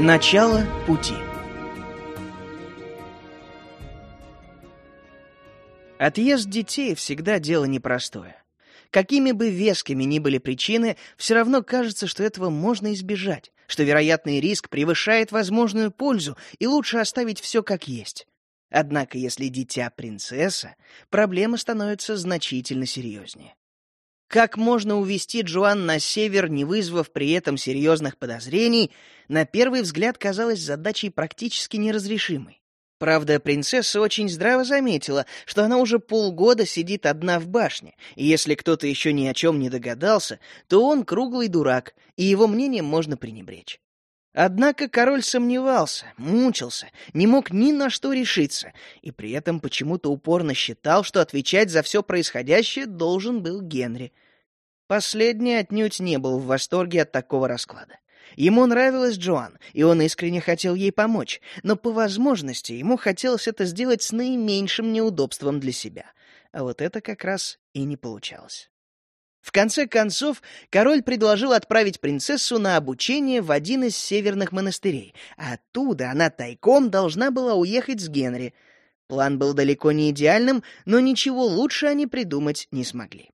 Начало пути Отъезд детей всегда дело непростое. Какими бы вескими ни были причины, все равно кажется, что этого можно избежать, что вероятный риск превышает возможную пользу, и лучше оставить все как есть. Однако, если дитя принцесса, проблема становится значительно серьезнее. Как можно увести Джоан на север, не вызвав при этом серьезных подозрений, на первый взгляд казалось задачей практически неразрешимой. Правда, принцесса очень здраво заметила, что она уже полгода сидит одна в башне, и если кто-то еще ни о чем не догадался, то он круглый дурак, и его мнением можно пренебречь. Однако король сомневался, мучился, не мог ни на что решиться, и при этом почему-то упорно считал, что отвечать за все происходящее должен был Генри. Последний отнюдь не был в восторге от такого расклада. Ему нравилась Джоан, и он искренне хотел ей помочь, но по возможности ему хотелось это сделать с наименьшим неудобством для себя. А вот это как раз и не получалось. В конце концов, король предложил отправить принцессу на обучение в один из северных монастырей, оттуда она тайком должна была уехать с Генри. План был далеко не идеальным, но ничего лучше они придумать не смогли.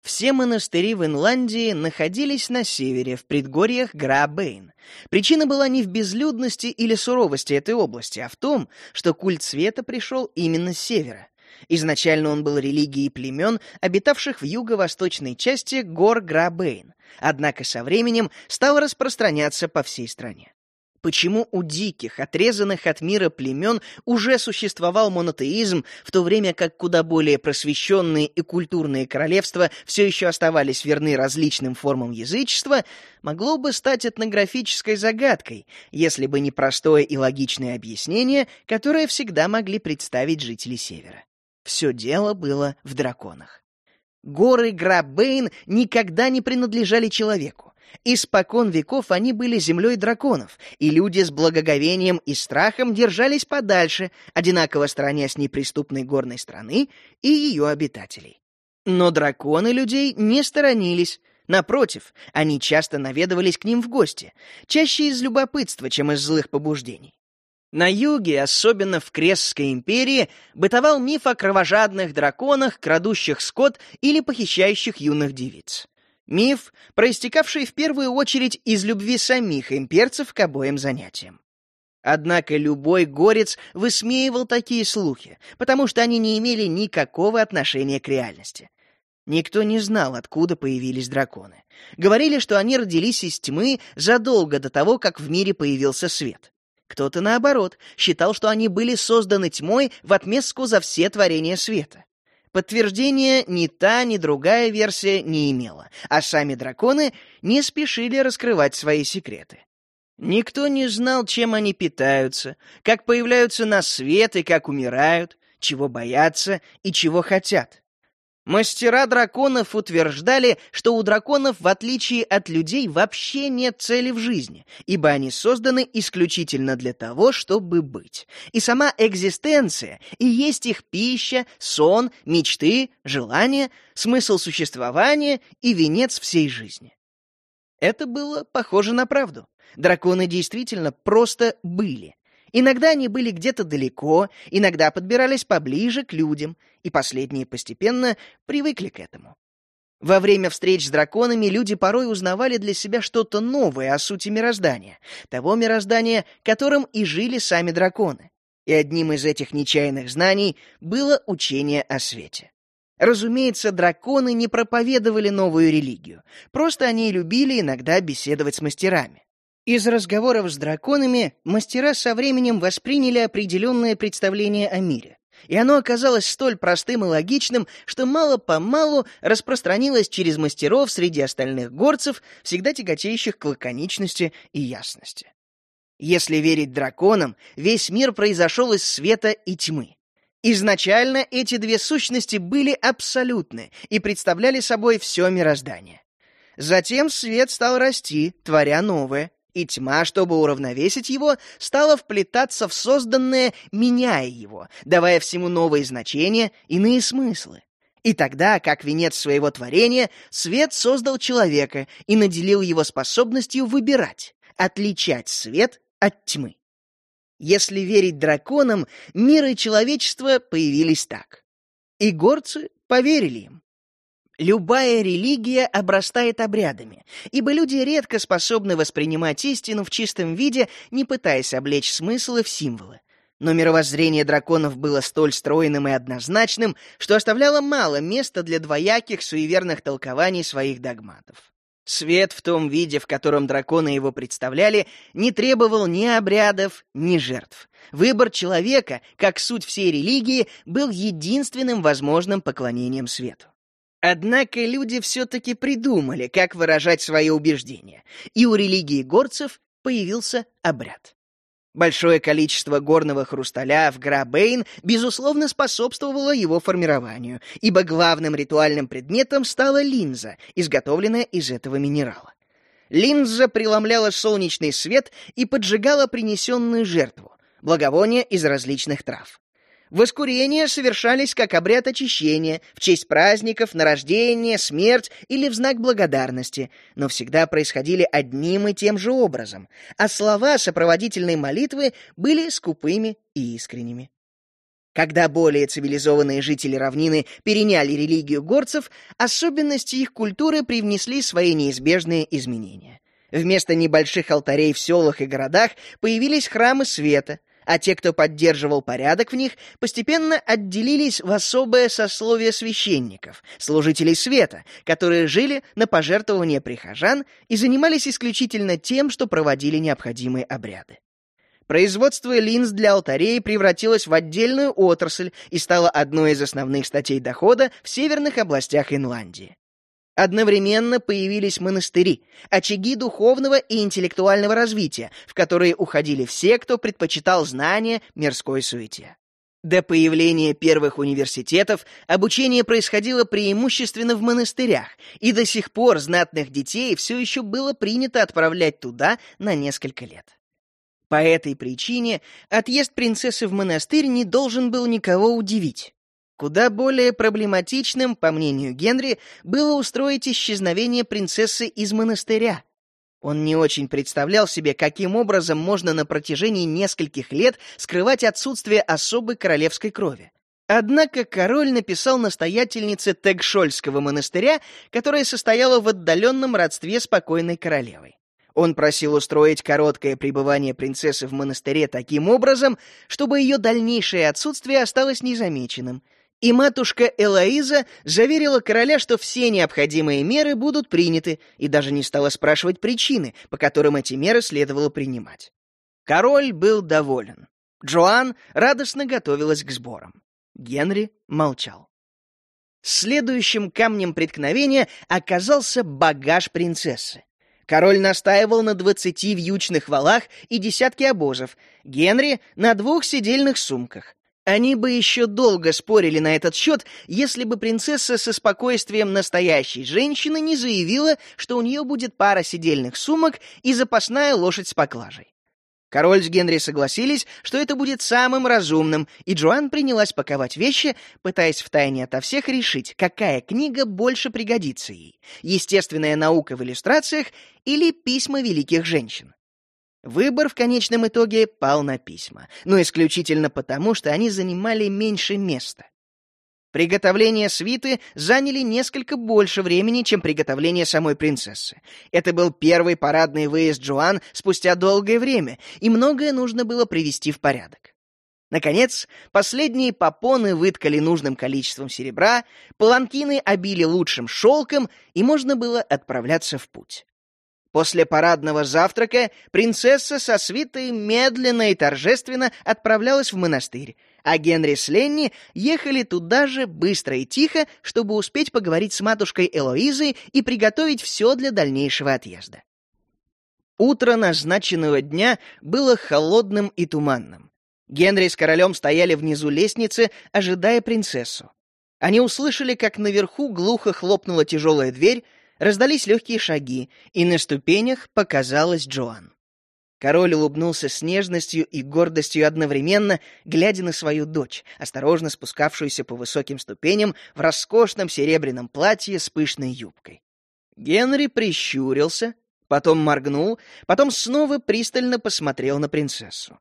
Все монастыри в Инландии находились на севере, в предгорьях Гра-Бэйн. Причина была не в безлюдности или суровости этой области, а в том, что культ света пришел именно с севера. Изначально он был религией племен, обитавших в юго-восточной части гор Грабейн, однако со временем стал распространяться по всей стране. Почему у диких, отрезанных от мира племен уже существовал монотеизм, в то время как куда более просвещенные и культурные королевства все еще оставались верны различным формам язычества, могло бы стать этнографической загадкой, если бы не простое и логичное объяснение, которое всегда могли представить жители Севера. Все дело было в драконах. Горы Грабейн никогда не принадлежали человеку. Испокон веков они были землей драконов, и люди с благоговением и страхом держались подальше, одинаково сторонясь неприступной горной страны и ее обитателей. Но драконы людей не сторонились. Напротив, они часто наведывались к ним в гости, чаще из любопытства, чем из злых побуждений. На юге, особенно в Крестской империи, бытовал миф о кровожадных драконах, крадущих скот или похищающих юных девиц. Миф, проистекавший в первую очередь из любви самих имперцев к обоим занятиям. Однако любой горец высмеивал такие слухи, потому что они не имели никакого отношения к реальности. Никто не знал, откуда появились драконы. Говорили, что они родились из тьмы задолго до того, как в мире появился свет. Кто-то, наоборот, считал, что они были созданы тьмой в отместку за все творения света. Подтверждения ни та, ни другая версия не имела, а сами драконы не спешили раскрывать свои секреты. Никто не знал, чем они питаются, как появляются на свет и как умирают, чего боятся и чего хотят. Мастера драконов утверждали, что у драконов, в отличие от людей, вообще нет цели в жизни, ибо они созданы исключительно для того, чтобы быть. И сама экзистенция и есть их пища, сон, мечты, желания, смысл существования и венец всей жизни. Это было похоже на правду. Драконы действительно просто были. Иногда они были где-то далеко, иногда подбирались поближе к людям, и последние постепенно привыкли к этому. Во время встреч с драконами люди порой узнавали для себя что-то новое о сути мироздания, того мироздания, которым и жили сами драконы. И одним из этих нечаянных знаний было учение о свете. Разумеется, драконы не проповедовали новую религию, просто они любили иногда беседовать с мастерами. Из разговоров с драконами мастера со временем восприняли определенное представление о мире. И оно оказалось столь простым и логичным, что мало-помалу распространилось через мастеров среди остальных горцев, всегда тяготеющих к лаконичности и ясности. Если верить драконам, весь мир произошел из света и тьмы. Изначально эти две сущности были абсолютны и представляли собой все мироздание. Затем свет стал расти, творя новое, и тьма, чтобы уравновесить его, стала вплетаться в созданное, меняя его, давая всему новые значения, иные смыслы. И тогда, как венец своего творения, свет создал человека и наделил его способностью выбирать, отличать свет от тьмы. Если верить драконам, мир и человечество появились так. И горцы поверили им. Любая религия обрастает обрядами, ибо люди редко способны воспринимать истину в чистом виде, не пытаясь облечь смыслы в символы. Но мировоззрение драконов было столь стройным и однозначным, что оставляло мало места для двояких суеверных толкований своих догматов. Свет в том виде, в котором драконы его представляли, не требовал ни обрядов, ни жертв. Выбор человека, как суть всей религии, был единственным возможным поклонением свету. Однако люди все-таки придумали, как выражать свои убеждения, и у религии горцев появился обряд. Большое количество горного хрусталя в Грабейн, безусловно, способствовало его формированию, ибо главным ритуальным предметом стала линза, изготовленная из этого минерала. Линза преломляла солнечный свет и поджигала принесенную жертву, благовония из различных трав. Воскурения совершались как обряд очищения, в честь праздников, на рождение, смерть или в знак благодарности, но всегда происходили одним и тем же образом, а слова сопроводительной молитвы были скупыми и искренними. Когда более цивилизованные жители равнины переняли религию горцев, особенности их культуры привнесли свои неизбежные изменения. Вместо небольших алтарей в селах и городах появились храмы света, а те, кто поддерживал порядок в них, постепенно отделились в особое сословие священников, служителей света, которые жили на пожертвования прихожан и занимались исключительно тем, что проводили необходимые обряды. Производство линз для алтарей превратилось в отдельную отрасль и стало одной из основных статей дохода в северных областях Инландии. Одновременно появились монастыри, очаги духовного и интеллектуального развития, в которые уходили все, кто предпочитал знания мирской суете. До появления первых университетов обучение происходило преимущественно в монастырях, и до сих пор знатных детей все еще было принято отправлять туда на несколько лет. По этой причине отъезд принцессы в монастырь не должен был никого удивить. Куда более проблематичным, по мнению Генри, было устроить исчезновение принцессы из монастыря. Он не очень представлял себе, каким образом можно на протяжении нескольких лет скрывать отсутствие особой королевской крови. Однако король написал настоятельнице Тегшольского монастыря, которая состояла в отдаленном родстве с покойной королевой. Он просил устроить короткое пребывание принцессы в монастыре таким образом, чтобы ее дальнейшее отсутствие осталось незамеченным — и матушка Элоиза заверила короля, что все необходимые меры будут приняты, и даже не стала спрашивать причины, по которым эти меры следовало принимать. Король был доволен. Джоан радостно готовилась к сборам. Генри молчал. Следующим камнем преткновения оказался багаж принцессы. Король настаивал на двадцати вьючных валах и десятке обозов, Генри — на двух сидельных сумках. Они бы еще долго спорили на этот счет, если бы принцесса со спокойствием настоящей женщины не заявила, что у нее будет пара сидельных сумок и запасная лошадь с поклажей. Король с Генри согласились, что это будет самым разумным, и Джоан принялась паковать вещи, пытаясь втайне ото всех решить, какая книга больше пригодится ей — «Естественная наука в иллюстрациях» или «Письма великих женщин». Выбор в конечном итоге пал на письма, но исключительно потому, что они занимали меньше места. Приготовление свиты заняли несколько больше времени, чем приготовление самой принцессы. Это был первый парадный выезд Джоан спустя долгое время, и многое нужно было привести в порядок. Наконец, последние попоны выткали нужным количеством серебра, паланкины обили лучшим шелком, и можно было отправляться в путь. После парадного завтрака принцесса со свитой медленно и торжественно отправлялась в монастырь, а Генри с Ленни ехали туда же быстро и тихо, чтобы успеть поговорить с матушкой Элоизой и приготовить все для дальнейшего отъезда. Утро назначенного дня было холодным и туманным. Генри с королем стояли внизу лестницы, ожидая принцессу. Они услышали, как наверху глухо хлопнула тяжелая дверь, Раздались легкие шаги, и на ступенях показалась Джоан. Король улыбнулся с нежностью и гордостью одновременно, глядя на свою дочь, осторожно спускавшуюся по высоким ступеням в роскошном серебряном платье с пышной юбкой. Генри прищурился, потом моргнул, потом снова пристально посмотрел на принцессу.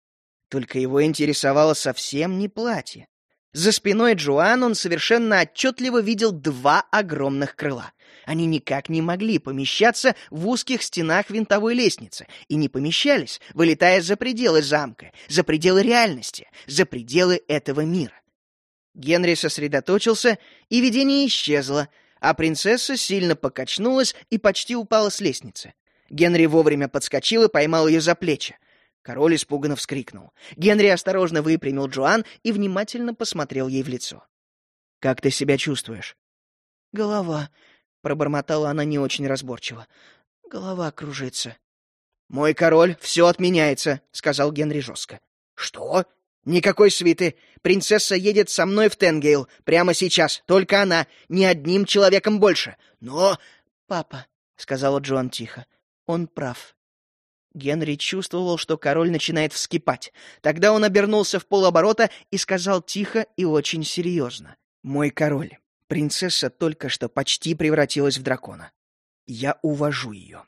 Только его интересовало совсем не платье. За спиной Джоан он совершенно отчетливо видел два огромных крыла. Они никак не могли помещаться в узких стенах винтовой лестницы и не помещались, вылетая за пределы замка, за пределы реальности, за пределы этого мира. Генри сосредоточился, и видение исчезло, а принцесса сильно покачнулась и почти упала с лестницы. Генри вовремя подскочил и поймал ее за плечи. Король испуганно вскрикнул. Генри осторожно выпрямил Джоан и внимательно посмотрел ей в лицо. «Как ты себя чувствуешь?» «Голова», — пробормотала она не очень разборчиво. «Голова кружится». «Мой король, все отменяется», — сказал Генри жестко. «Что? Никакой свиты. Принцесса едет со мной в Тенгейл. Прямо сейчас. Только она. Ни одним человеком больше. Но...» «Папа», — сказала Джоан тихо, — «он прав». Генри чувствовал, что король начинает вскипать. Тогда он обернулся в полоборота и сказал тихо и очень серьезно. «Мой король, принцесса только что почти превратилась в дракона. Я увожу ее».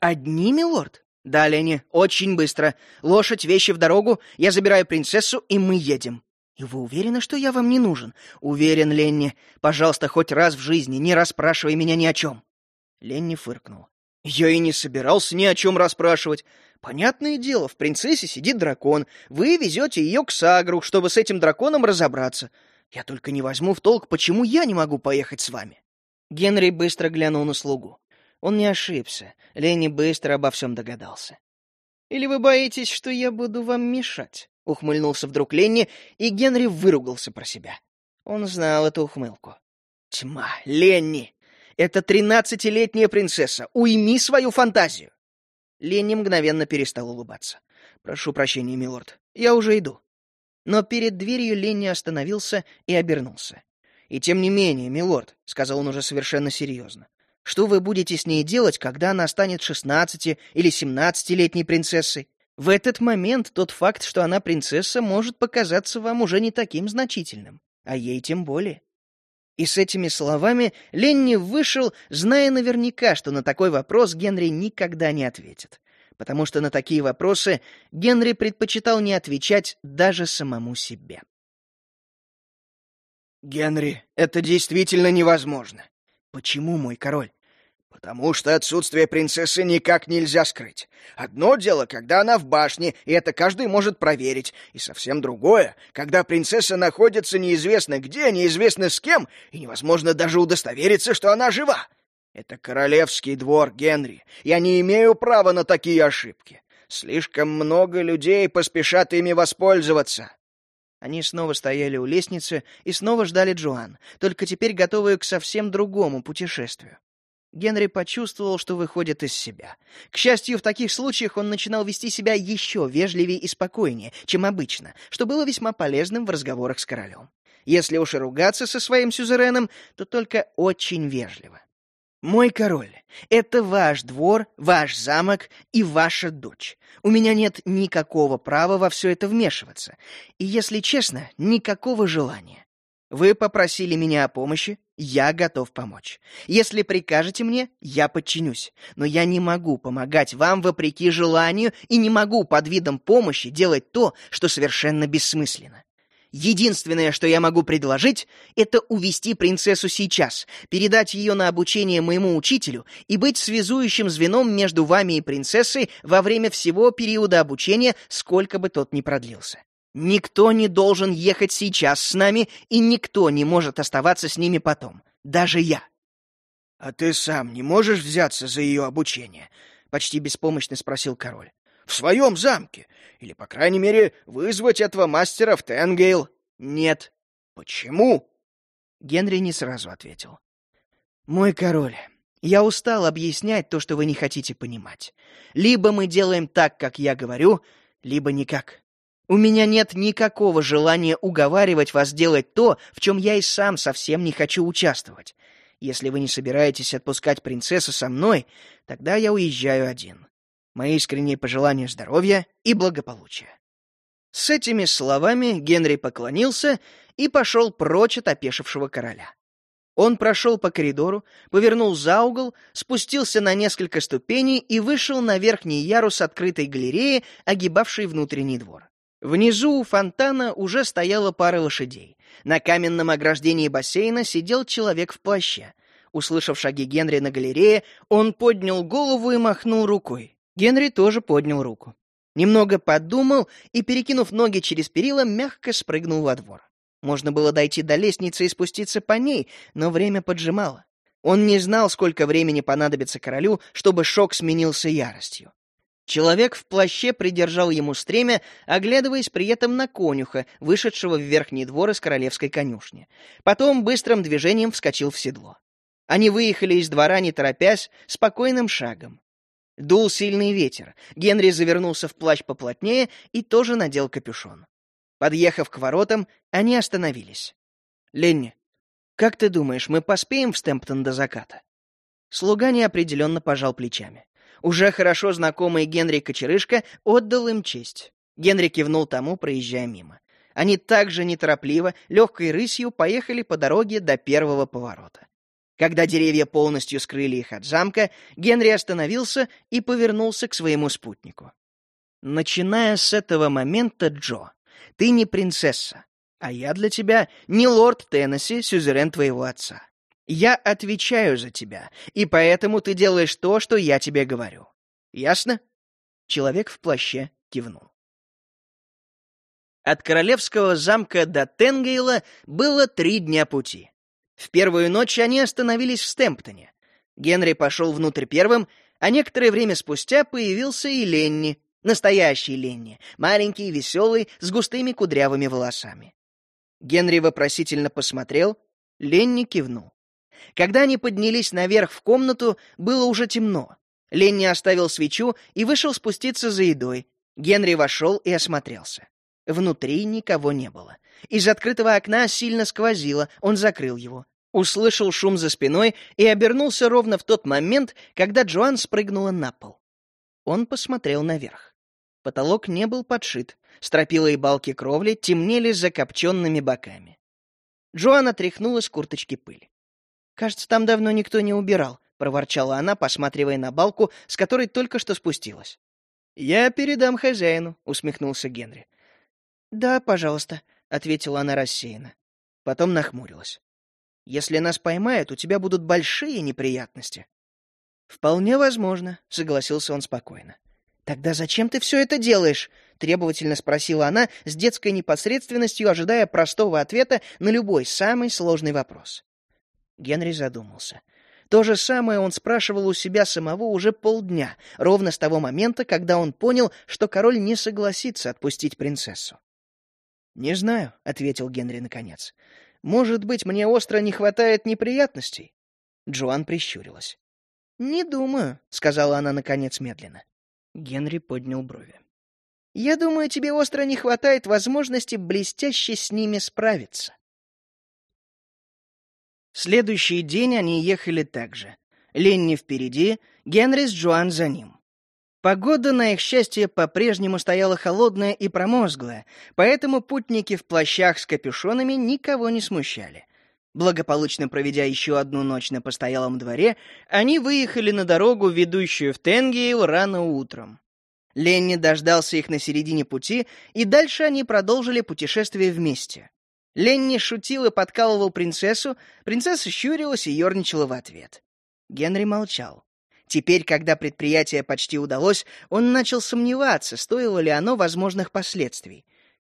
«Одни, милорд?» «Да, Ленни, очень быстро. Лошадь, вещи в дорогу, я забираю принцессу, и мы едем». «И вы уверены, что я вам не нужен?» «Уверен, Ленни. Пожалуйста, хоть раз в жизни не расспрашивай меня ни о чем». Ленни фыркнул. Я и не собирался ни о чем расспрашивать. Понятное дело, в принцессе сидит дракон. Вы везете ее к Сагру, чтобы с этим драконом разобраться. Я только не возьму в толк, почему я не могу поехать с вами. Генри быстро глянул на слугу. Он не ошибся. Ленни быстро обо всем догадался. «Или вы боитесь, что я буду вам мешать?» — ухмыльнулся вдруг Ленни, и Генри выругался про себя. Он знал эту ухмылку. «Тьма, Ленни! Это тринадцатилетняя принцесса. Уйми свою фантазию!» Ленни мгновенно перестал улыбаться. «Прошу прощения, милорд. Я уже иду». Но перед дверью Ленни остановился и обернулся. «И тем не менее, милорд», — сказал он уже совершенно серьезно, «что вы будете с ней делать, когда она станет шестнадцати или семнадцатилетней принцессой? В этот момент тот факт, что она принцесса, может показаться вам уже не таким значительным, а ей тем более». И с этими словами Ленни вышел, зная наверняка, что на такой вопрос Генри никогда не ответит. Потому что на такие вопросы Генри предпочитал не отвечать даже самому себе. «Генри, это действительно невозможно. Почему, мой король? Потому что отсутствие принцессы никак нельзя скрыть. Одно дело, когда она в башне, и это каждый может проверить, и совсем другое, когда принцесса находится неизвестно где, неизвестно с кем, и невозможно даже удостовериться, что она жива. Это королевский двор, Генри. Я не имею права на такие ошибки. Слишком много людей поспешат ими воспользоваться. Они снова стояли у лестницы и снова ждали Джоан, только теперь готовые к совсем другому путешествию. Генри почувствовал, что выходит из себя. К счастью, в таких случаях он начинал вести себя еще вежливее и спокойнее, чем обычно, что было весьма полезным в разговорах с королем. Если уж и ругаться со своим сюзереном, то только очень вежливо. «Мой король, это ваш двор, ваш замок и ваша дочь. У меня нет никакого права во все это вмешиваться. И, если честно, никакого желания. Вы попросили меня о помощи, я готов помочь. Если прикажете мне, я подчинюсь. Но я не могу помогать вам вопреки желанию и не могу под видом помощи делать то, что совершенно бессмысленно. Единственное, что я могу предложить, это увести принцессу сейчас, передать ее на обучение моему учителю и быть связующим звеном между вами и принцессой во время всего периода обучения, сколько бы тот ни продлился. Никто не должен ехать сейчас с нами, и никто не может оставаться с ними потом. Даже я. — А ты сам не можешь взяться за ее обучение? — почти беспомощно спросил король. — В своем замке. Или, по крайней мере, вызвать этого мастера в Тенгейл. — Нет. — Почему? Генри не сразу ответил. — Мой король, я устал объяснять то, что вы не хотите понимать. Либо мы делаем так, как я говорю, либо никак. У меня нет никакого желания уговаривать вас делать то, в чем я и сам совсем не хочу участвовать. Если вы не собираетесь отпускать принцессу со мной, тогда я уезжаю один. Мои искренние пожелания здоровья и благополучия. С этими словами Генри поклонился и пошел прочь от опешившего короля. Он прошел по коридору, повернул за угол, спустился на несколько ступеней и вышел на верхний ярус открытой галереи, огибавшей внутренний двор. Внизу у фонтана уже стояла пара лошадей. На каменном ограждении бассейна сидел человек в плаще. Услышав шаги Генри на галерее, он поднял голову и махнул рукой. Генри тоже поднял руку. Немного подумал и, перекинув ноги через перила, мягко спрыгнул во двор. Можно было дойти до лестницы и спуститься по ней, но время поджимало. Он не знал, сколько времени понадобится королю, чтобы шок сменился яростью. Человек в плаще придержал ему стремя, оглядываясь при этом на конюха, вышедшего в верхний двор из королевской конюшни. Потом быстрым движением вскочил в седло. Они выехали из двора, не торопясь, спокойным шагом. Дул сильный ветер. Генри завернулся в плащ поплотнее и тоже надел капюшон. Подъехав к воротам, они остановились. «Ленни, как ты думаешь, мы поспеем в Стэмптон до заката?» Слуга неопределенно пожал плечами. Уже хорошо знакомый Генри Кочерышка отдал им честь. Генри кивнул тому, проезжая мимо. Они также неторопливо, легкой рысью поехали по дороге до первого поворота. Когда деревья полностью скрыли их от замка, Генри остановился и повернулся к своему спутнику. «Начиная с этого момента, Джо, ты не принцесса, а я для тебя не лорд Теннесси, сюзерен твоего отца. Я отвечаю за тебя, и поэтому ты делаешь то, что я тебе говорю. Ясно?» Человек в плаще кивнул. От королевского замка до Тенгейла было три дня пути. В первую ночь они остановились в Стемптоне. Генри пошел внутрь первым, а некоторое время спустя появился и Ленни, настоящий Ленни, маленький, веселый, с густыми кудрявыми волосами. Генри вопросительно посмотрел, Ленни кивнул. Когда они поднялись наверх в комнату, было уже темно. Ленни оставил свечу и вышел спуститься за едой. Генри вошел и осмотрелся. Внутри никого не было. Из открытого окна сильно сквозило, он закрыл его. Услышал шум за спиной и обернулся ровно в тот момент, когда Джоан спрыгнула на пол. Он посмотрел наверх. Потолок не был подшит, стропила и балки кровли темнели закопченными боками. Джоан отряхнула с курточки пыль. «Кажется, там давно никто не убирал», — проворчала она, посматривая на балку, с которой только что спустилась. «Я передам хозяину», — усмехнулся Генри. «Да, пожалуйста», — ответила она рассеянно. Потом нахмурилась. «Если нас поймают, у тебя будут большие неприятности». «Вполне возможно», — согласился он спокойно. «Тогда зачем ты все это делаешь?» — требовательно спросила она с детской непосредственностью, ожидая простого ответа на любой самый сложный вопрос. Генри задумался. То же самое он спрашивал у себя самого уже полдня, ровно с того момента, когда он понял, что король не согласится отпустить принцессу. «Не знаю», — ответил Генри наконец. «Может быть, мне остро не хватает неприятностей?» Джоан прищурилась. «Не думаю», — сказала она наконец медленно. Генри поднял брови. «Я думаю, тебе остро не хватает возможности блестяще с ними справиться». Следующий день они ехали так же. Ленни впереди, Генри с Джоан за ним. Погода, на их счастье, по-прежнему стояла холодная и промозглая, поэтому путники в плащах с капюшонами никого не смущали. Благополучно проведя еще одну ночь на постоялом дворе, они выехали на дорогу, ведущую в Тенгейл, рано утром. Ленни дождался их на середине пути, и дальше они продолжили путешествие вместе. Ленни шутил и подкалывал принцессу, принцесса щурилась и ерничала в ответ. Генри молчал. Теперь, когда предприятие почти удалось, он начал сомневаться, стоило ли оно возможных последствий.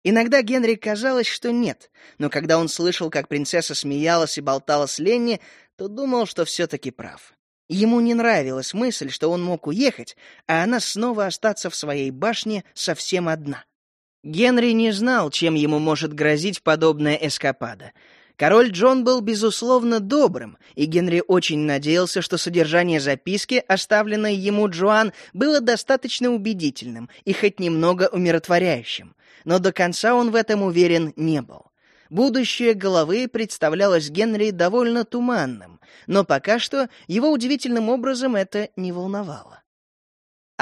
Иногда Генри казалось, что нет, но когда он слышал, как принцесса смеялась и болтала с Ленни, то думал, что все-таки прав. Ему не нравилась мысль, что он мог уехать, а она снова остаться в своей башне совсем одна. Генри не знал, чем ему может грозить подобная эскапада. Король Джон был, безусловно, добрым, и Генри очень надеялся, что содержание записки, оставленной ему Джоан, было достаточно убедительным и хоть немного умиротворяющим. Но до конца он в этом уверен не был. Будущее головы представлялось Генри довольно туманным, но пока что его удивительным образом это не волновало.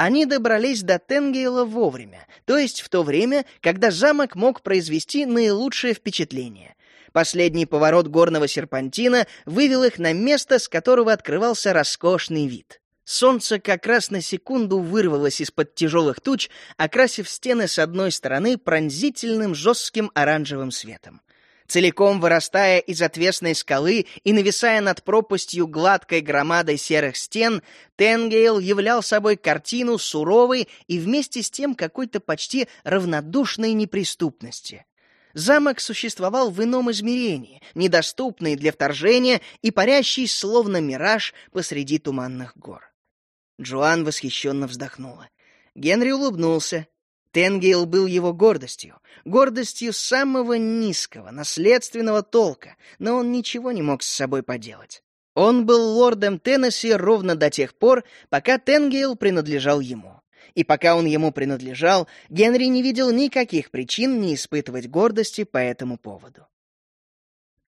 Они добрались до Тенгейла вовремя, то есть в то время, когда замок мог произвести наилучшее впечатление. Последний поворот горного серпантина вывел их на место, с которого открывался роскошный вид. Солнце как раз на секунду вырвалось из-под тяжелых туч, окрасив стены с одной стороны пронзительным жестким оранжевым светом. Целиком вырастая из отвесной скалы и нависая над пропастью гладкой громадой серых стен, Тенгейл являл собой картину суровой и вместе с тем какой-то почти равнодушной неприступности. Замок существовал в ином измерении, недоступный для вторжения и парящий словно мираж посреди туманных гор. Джоан восхищенно вздохнула. Генри улыбнулся. Тенгейл был его гордостью, гордостью самого низкого, наследственного толка, но он ничего не мог с собой поделать. Он был лордом Теннесси ровно до тех пор, пока Тенгейл принадлежал ему. И пока он ему принадлежал, Генри не видел никаких причин не испытывать гордости по этому поводу.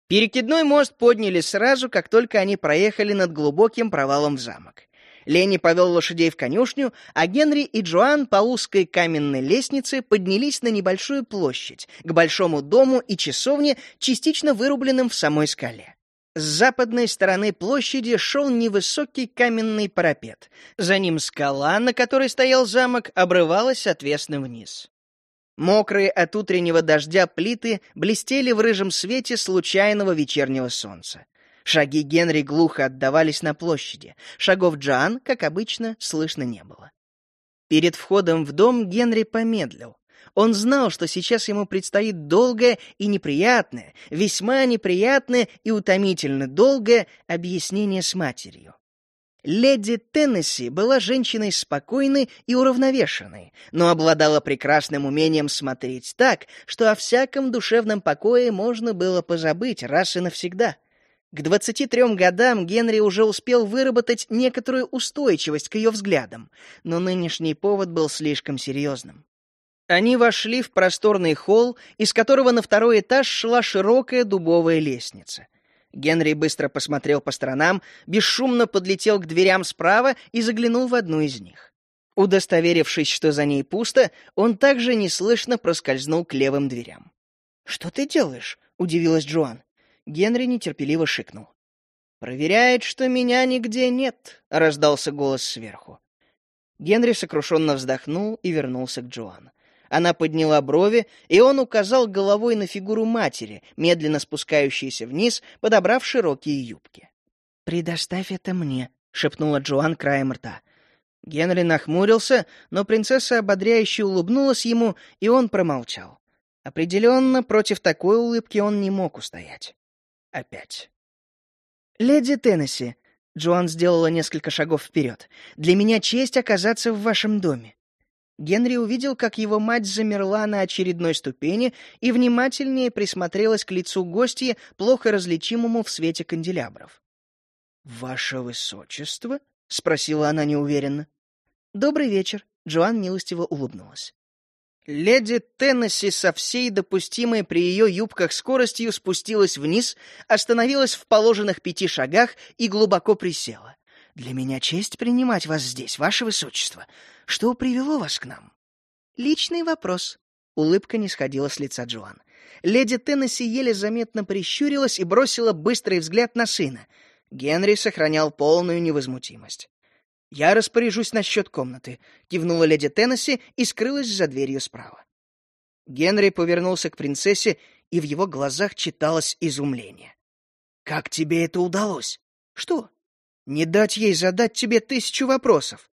Перекидной мост подняли сразу, как только они проехали над глубоким провалом в замок. Ленни повел лошадей в конюшню, а Генри и Джоан по узкой каменной лестнице поднялись на небольшую площадь, к большому дому и часовне, частично вырубленным в самой скале. С западной стороны площади шел невысокий каменный парапет. За ним скала, на которой стоял замок, обрывалась отвесным вниз. Мокрые от утреннего дождя плиты блестели в рыжем свете случайного вечернего солнца. Шаги Генри глухо отдавались на площади. Шагов Джан, как обычно, слышно не было. Перед входом в дом Генри помедлил. Он знал, что сейчас ему предстоит долгое и неприятное, весьма неприятное и утомительно долгое объяснение с матерью. Леди Теннесси была женщиной спокойной и уравновешенной, но обладала прекрасным умением смотреть так, что о всяком душевном покое можно было позабыть раз и навсегда — к 23 годам Генри уже успел выработать некоторую устойчивость к ее взглядам, но нынешний повод был слишком серьезным. Они вошли в просторный холл, из которого на второй этаж шла широкая дубовая лестница. Генри быстро посмотрел по сторонам, бесшумно подлетел к дверям справа и заглянул в одну из них. Удостоверившись, что за ней пусто, он также неслышно проскользнул к левым дверям. «Что ты делаешь?» — удивилась Джоан. Генри нетерпеливо шикнул. «Проверяет, что меня нигде нет», — раздался голос сверху. Генри сокрушенно вздохнул и вернулся к Джоан. Она подняла брови, и он указал головой на фигуру матери, медленно спускающейся вниз, подобрав широкие юбки. «Предоставь это мне», — шепнула Джоан краем рта. Генри нахмурился, но принцесса ободряюще улыбнулась ему, и он промолчал. Определенно, против такой улыбки он не мог устоять опять. «Леди Теннесси», — Джоан сделала несколько шагов вперед, — «для меня честь оказаться в вашем доме». Генри увидел, как его мать замерла на очередной ступени и внимательнее присмотрелась к лицу гостья, плохо различимому в свете канделябров. «Ваше высочество?» — спросила она неуверенно. «Добрый вечер», — Джоан милостиво улыбнулась. Леди Теннесси со всей допустимой при ее юбках скоростью спустилась вниз, остановилась в положенных пяти шагах и глубоко присела. «Для меня честь принимать вас здесь, ваше высочество. Что привело вас к нам?» «Личный вопрос». Улыбка не сходила с лица Джоан. Леди Теннесси еле заметно прищурилась и бросила быстрый взгляд на сына. Генри сохранял полную невозмутимость. «Я распоряжусь насчет комнаты», — кивнула леди Теннесси и скрылась за дверью справа. Генри повернулся к принцессе, и в его глазах читалось изумление. «Как тебе это удалось? Что? Не дать ей задать тебе тысячу вопросов?»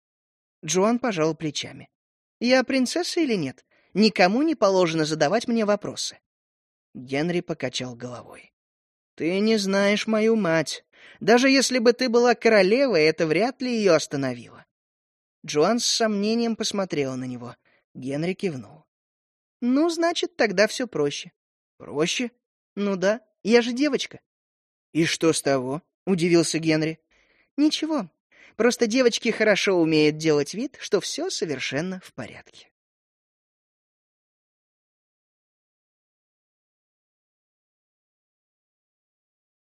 Джоан пожал плечами. «Я принцесса или нет? Никому не положено задавать мне вопросы». Генри покачал головой. «Ты не знаешь мою мать. Даже если бы ты была королевой, это вряд ли ее остановило. Джоан с сомнением посмотрела на него. Генри кивнул. «Ну, значит, тогда все проще». «Проще?» «Ну да, я же девочка». «И что с того?» — удивился Генри. «Ничего, просто девочки хорошо умеют делать вид, что все совершенно в порядке».